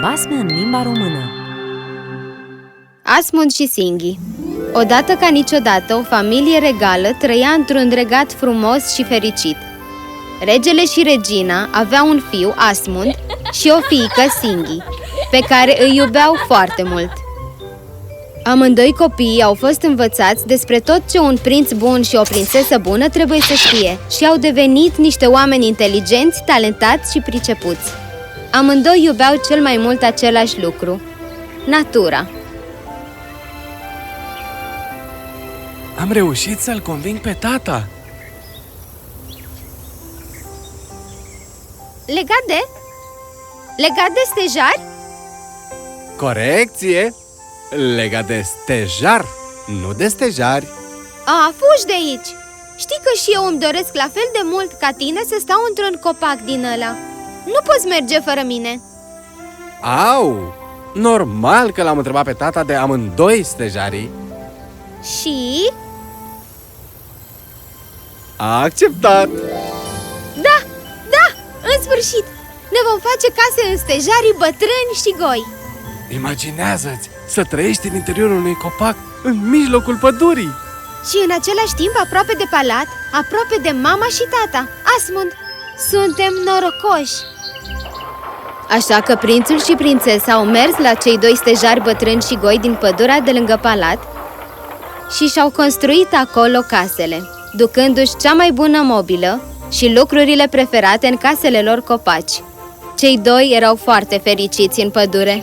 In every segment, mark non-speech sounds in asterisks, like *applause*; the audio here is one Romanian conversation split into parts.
Basme în limba română Asmund și Singhi Odată ca niciodată, o familie regală trăia într-un regat frumos și fericit. Regele și regina aveau un fiu, Asmund, și o fiică, Singhi, pe care îi iubeau foarte mult. Amândoi copiii au fost învățați despre tot ce un prinț bun și o prințesă bună trebuie să știe și au devenit niște oameni inteligenți, talentați și pricepuți. Amândoi iubeau cel mai mult același lucru, natura. Am reușit să-l conving pe tata. Legat de? Legat de stejari? Corecție! Legat de stejar, nu de stejari. A, fugi de aici! Știi că și eu îmi doresc la fel de mult ca tine să stau într-un copac din ăla. Nu poți merge fără mine. Au! Normal că l-am întrebat pe tata de amândoi stejarii. Și... A acceptat! Da, da, în sfârșit! Ne vom face case în stejarii bătrâni și goi. Imaginează-ți să trăiești în interiorul unui copac în mijlocul pădurii. Și în același timp aproape de palat, aproape de mama și tata, Asmund. Suntem norocoși! Așa că prințul și prințesa au mers la cei doi stejari bătrâni și goi din pădurea de lângă palat și și-au construit acolo casele, ducându-și cea mai bună mobilă și lucrurile preferate în casele lor copaci. Cei doi erau foarte fericiți în pădure.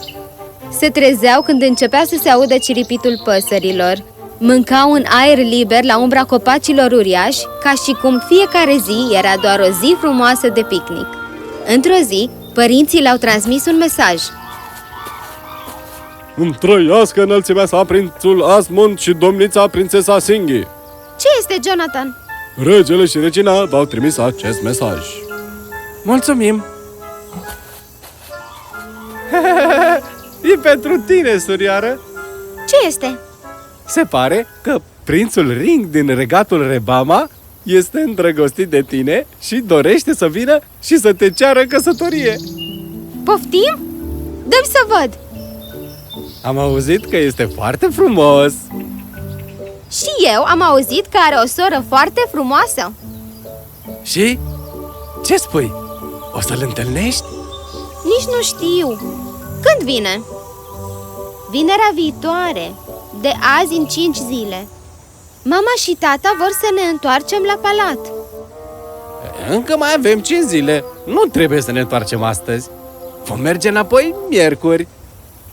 Se trezeau când începea să se audă ciripitul păsărilor. Mâncau în aer liber la umbra copacilor uriași, ca și cum fiecare zi era doar o zi frumoasă de picnic. Într-o zi, părinții le-au transmis un mesaj. Întrăiască înălțimea sa prințul Asmund și domnița prințesa Singhi. Ce este, Jonathan? Regele și regina v-au trimis acest mesaj. Mulțumim! *laughs* e pentru tine, surioară! Ce este? Se pare că prințul Ring din regatul Rebama este îndrăgostit de tine și dorește să vină și să te ceară căsătorie. Poftim? Dăm să văd! Am auzit că este foarte frumos. Și eu am auzit că are o soră foarte frumoasă. Și? Ce spui? O să-l întâlnești? Nici nu știu. Când vine? Vinerea viitoare, de azi în cinci zile. Mama și tata vor să ne întoarcem la palat. Încă mai avem 5 zile. Nu trebuie să ne întoarcem astăzi. Vom merge înapoi miercuri.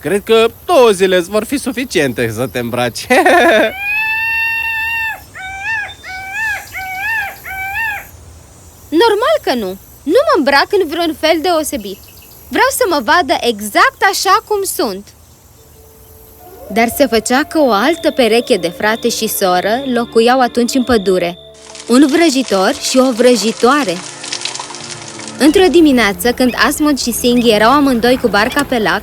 Cred că două zile vor fi suficiente să te îmbraci. *laughs* Normal că nu. Nu mă îmbrac în vreun fel deosebit. Vreau să mă vadă exact așa cum sunt. Dar se făcea că o altă pereche de frate și soră locuiau atunci în pădure. Un vrăjitor și o vrăjitoare. Într-o dimineață, când Asmund și Singhi erau amândoi cu barca pe lac,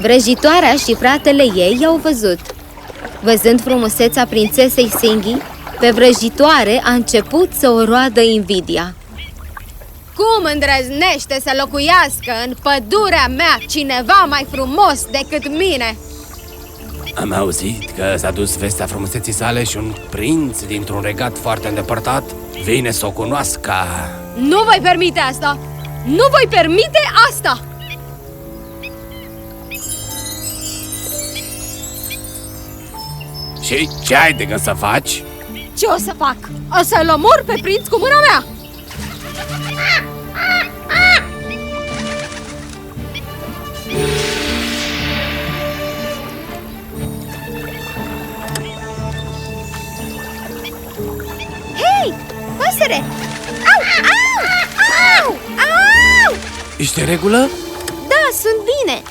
vrăjitoarea și fratele ei i-au văzut. Văzând frumusețea prințesei Singhi, pe vrăjitoare a început să o roadă invidia. Cum îndrăznește să locuiască în pădurea mea cineva mai frumos decât mine? Am auzit că s-a dus vestea frumuseții sale și un prinț dintr-un regat foarte îndepărtat vine să o cunoască. Nu voi permite asta! Nu voi permite asta! Și ce ai de gând să faci? Ce o să fac? O să-l omor pe prinț cu mâna mea! Ești în regulă? Da, sunt bine!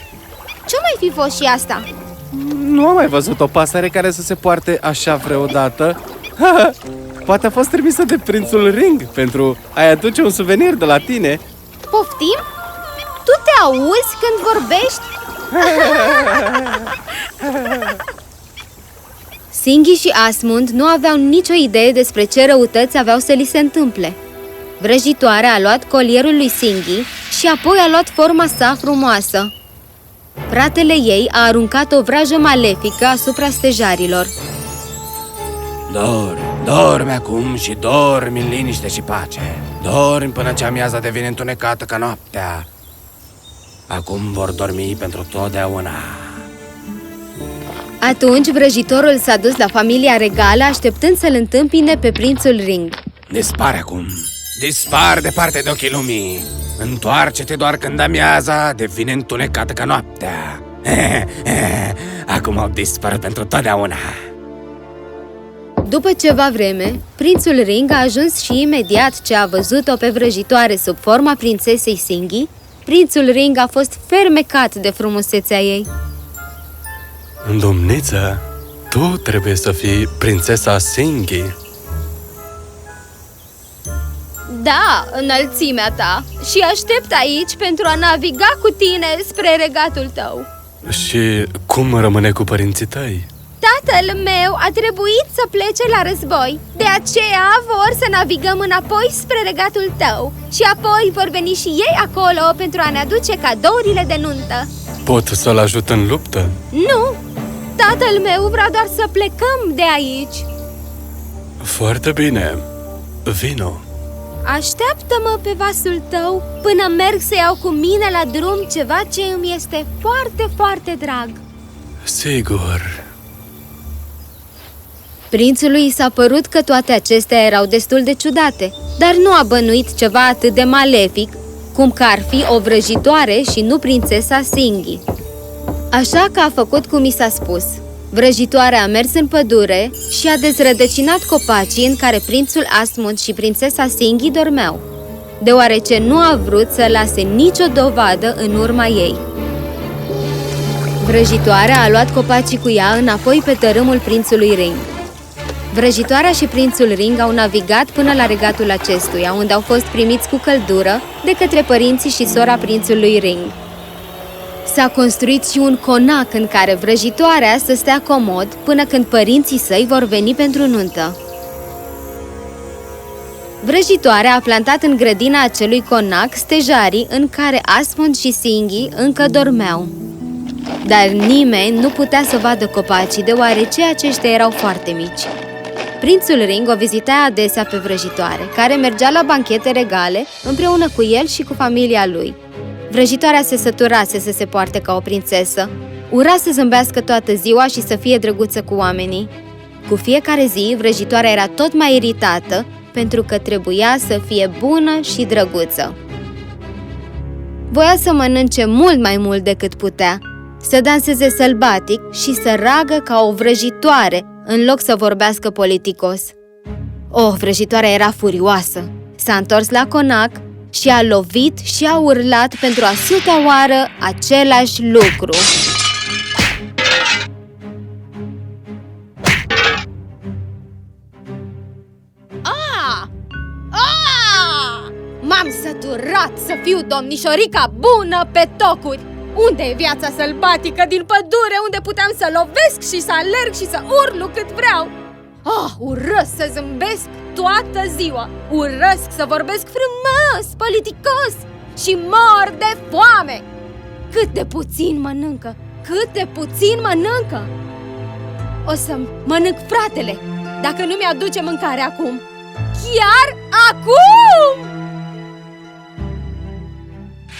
Ce mai fi fost și asta? Nu am mai văzut o pasăre care să se poarte așa vreodată. Poate a fost trimisă de prințul Ring pentru a-i aduce un suvenir de la tine. Poftim? Tu te auzi când vorbești? *laughs* Singhi și Asmund nu aveau nicio idee despre ce răutăți aveau să li se întâmple. Vrăjitoarea a luat colierul lui Singhi și apoi a luat forma sa frumoasă. Fratele ei a aruncat o vrajă malefică asupra stejarilor. Dormi, dormi acum și dormi în liniște și pace. Dormi până ce amiaza devine întunecată ca noaptea. Acum vor dormi pentru totdeauna. Atunci vrăjitorul s-a dus la familia regală așteptând să-l întâmpine pe prințul Ring. Dispare acum! Dispar departe de ochii lumii! Întoarce-te doar când amiaza devine întunecată ca noaptea! *laughs* Acum au dispărut pentru totdeauna! După ceva vreme, prințul Ring a ajuns și imediat ce a văzut-o pe vrăjitoare sub forma prințesei Singhi, prințul Ring a fost fermecat de frumusețea ei. Domniță, tu trebuie să fii prințesa Singhi. Da, înălțimea ta și aștept aici pentru a naviga cu tine spre regatul tău. Și cum rămâne cu părinții tăi? Tatăl meu a trebuit să plece la război, de aceea vor să navigăm înapoi spre regatul tău și apoi vor veni și ei acolo pentru a ne aduce cadourile de nuntă. Pot să-l ajut în luptă? Nu, tatăl meu vrea doar să plecăm de aici. Foarte bine. Vino. Așteaptă-mă pe vasul tău până merg să iau cu mine la drum ceva ce îmi este foarte, foarte drag. Sigur. Prințului s-a părut că toate acestea erau destul de ciudate, dar nu a bănuit ceva atât de malefic, cum că ar fi o vrăjitoare și nu prințesa Singhi. Așa că a făcut cum i s-a spus. Vrăjitoarea a mers în pădure și a dezrădăcinat copacii în care prințul Asmund și prințesa Singhi dormeau, deoarece nu a vrut să lase nicio dovadă în urma ei. Vrăjitoarea a luat copacii cu ea înapoi pe tărâmul prințului Ring. Vrăjitoarea și prințul Ring au navigat până la regatul acestuia, unde au fost primiți cu căldură de către părinții și sora prințului Ring. S-a construit și un conac în care vrăjitoarea să stea comod până când părinții săi vor veni pentru nuntă. Vrăjitoarea a plantat în grădina acelui conac stejarii în care Asmund și Singhi încă dormeau. Dar nimeni nu putea să vadă copacii, deoarece aceștia erau foarte mici. Prințul Ring o vizita adesea pe vrăjitoare, care mergea la banchete regale împreună cu el și cu familia lui. Vrăjitoarea se săturase să se poarte ca o prințesă. Ura să zâmbească toată ziua și să fie drăguță cu oamenii. Cu fiecare zi, vrăjitoarea era tot mai iritată pentru că trebuia să fie bună și drăguță. Voia să mănânce mult mai mult decât putea, să danseze sălbatic și să ragă ca o vrăjitoare în loc să vorbească politicos. Oh, vrăjitoarea era furioasă. S-a întors la conac și a lovit și a urlat pentru a suta oară același lucru. Ah! Ah! M-am săturat să fiu domnișorica bună pe tocuri! Unde e viața sălbatică din pădure unde puteam să lovesc și să alerg și să urlu cât vreau? Ah, urăsc să zâmbesc toată ziua! Urăsc să vorbesc frumos, politicos și mor de foame! Cât de puțin mănâncă! Cât de puțin mănâncă! O să mănânc fratele, dacă nu mi-aduce mâncare acum! Chiar acum!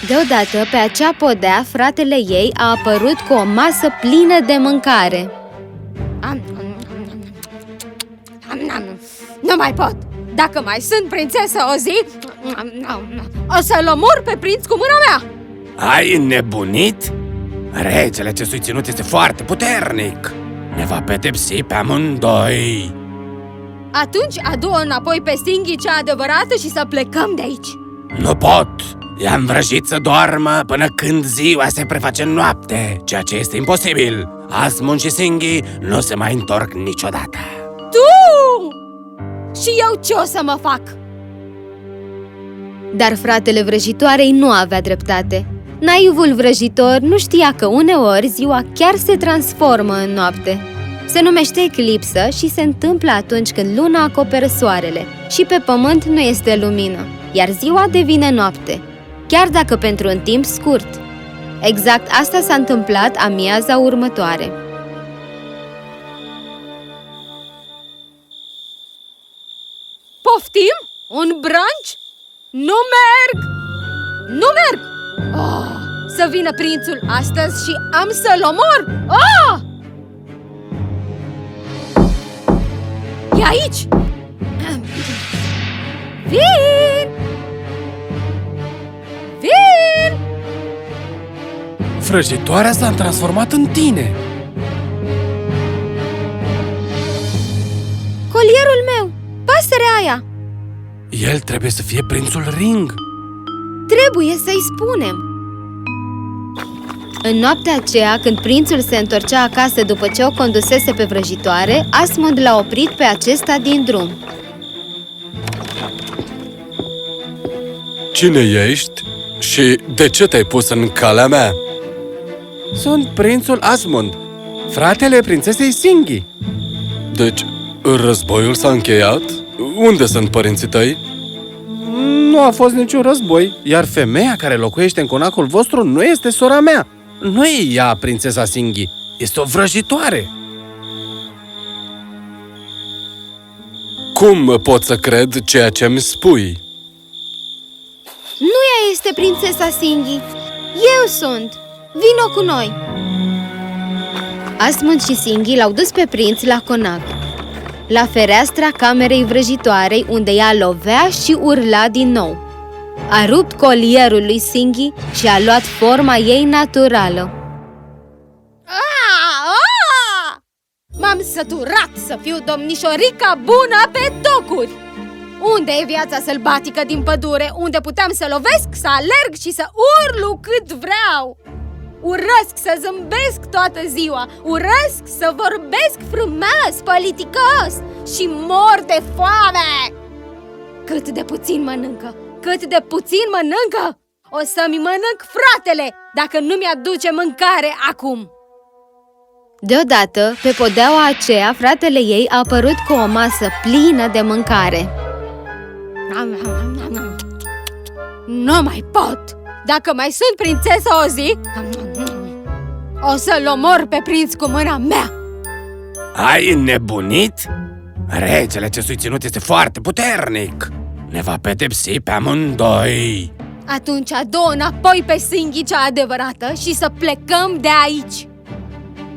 Deodată, pe acea podea, fratele ei a apărut cu o masă plină de mâncare. Nu mai pot! Dacă mai sunt prințesă o zi, o să-l omor pe prinț cu mâna mea! Ai nebunit? Regele acestui ținut este foarte puternic. Ne va pedepsi pe amândoi. Atunci adu-o înapoi pe Stinghi cea adevărată și să plecăm de aici! Nu pot! I-am vrăjit să doarmă până când ziua se preface în noapte, ceea ce este imposibil. Asmund și Singhi nu se mai întorc niciodată. Tu! Și eu ce o să mă fac? Dar fratele vrăjitoarei nu avea dreptate. Naivul vrăjitor nu știa că uneori ziua chiar se transformă în noapte. Se numește eclipsă și se întâmplă atunci când luna acoperă soarele și pe pământ nu este lumină, iar ziua devine noapte chiar dacă pentru un timp scurt. Exact asta s-a întâmplat amiaza următoare. Un brunch? Nu merg! Nu merg! Oh, să vină prințul astăzi și am să-l omor! Oh! E aici! Vin! Vin! Vrăjitoarea s-a transformat în tine! Colierul meu! Pasărea aia! El trebuie să fie prințul Ring! Trebuie să-i spunem! În noaptea aceea, când prințul se întorcea acasă după ce o condusese pe vrăjitoare, Asmund l-a oprit pe acesta din drum. Cine ești și de ce te-ai pus în calea mea? Sunt prințul Asmund, fratele prințesei Singhi. Deci, războiul s-a încheiat? Unde sunt părinții tăi? Nu a fost niciun război, iar femeia care locuiește în conacul vostru nu este sora mea. Nu e ea prințesa Singhi, este o vrăjitoare. Cum pot să cred ceea ce mi spui? Nu ea este prințesa Singhi! Eu sunt! Vino cu noi! Asmund și Singhi l-au dus pe prinț la conac. La fereastra camerei vrăjitoarei, unde ea lovea și urla din nou. A rupt colierul lui Singhi și a luat forma ei naturală. Ah, ah! M-am săturat să fiu domnișorica bună pe tocuri! Unde e viața sălbatică din pădure, unde puteam să lovesc, să alerg și să urlu cât vreau? Urăsc să zâmbesc toată ziua, urăsc să vorbesc frumos, politicos și mor de foame! Cât de puțin mănâncă, cât de puțin mănâncă! O să-mi mănânc fratele dacă nu mi-aduce mâncare acum! Deodată, pe podeaua aceea, fratele ei a apărut cu o masă plină de mâncare. Nu mai pot! Dacă mai sunt prințesă o zi, o să-l omor pe prinț cu mâna mea! Ai nebunit? Regele acestui ținut este foarte puternic. Ne va pedepsi pe amândoi. Atunci adu înapoi pe Singhi cea adevărată și să plecăm de aici!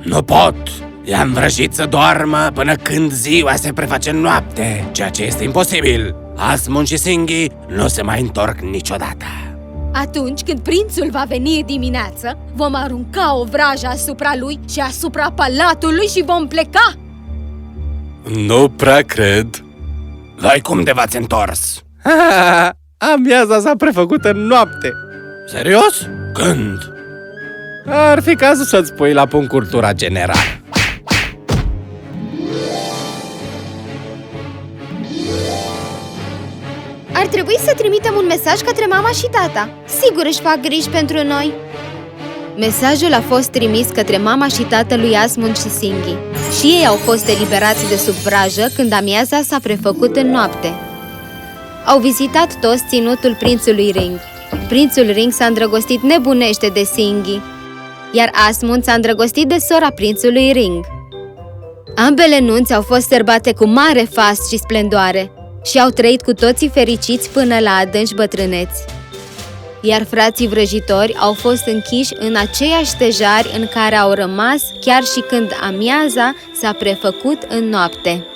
Nu pot! I-am vrăjit să doarmă până când ziua se preface în noapte, ceea ce este imposibil. Asmund și Singhi nu se mai întorc niciodată. Atunci când prințul va veni dimineață, vom arunca o vrajă asupra lui și asupra palatului și vom pleca! Nu prea cred. Voi cum de v-ați întors? Ha, *laughs* amiaza s-a prefăcut în noapte. Serios? Când? Ar fi cazul să-ți pui la punct cultura generală. Ar trebui să trimitem un mesaj către mama și tata. Sigur își fac griji pentru noi. Mesajul a fost trimis către mama și tatălui Asmund și Singhi. Și ei au fost eliberați de sub vrajă când amiaza s-a prefăcut în noapte. Au vizitat toți ținutul prințului Ring. Prințul Ring s-a îndrăgostit nebunește de Singhi, iar Asmund s-a îndrăgostit de sora prințului Ring. Ambele nunți au fost sărbate cu mare fast și splendoare și au trăit cu toții fericiți până la adânci bătrâneți. Iar frații vrăjitori au fost închiși în aceiași stejari în care au rămas chiar și când amiaza s-a prefăcut în noapte.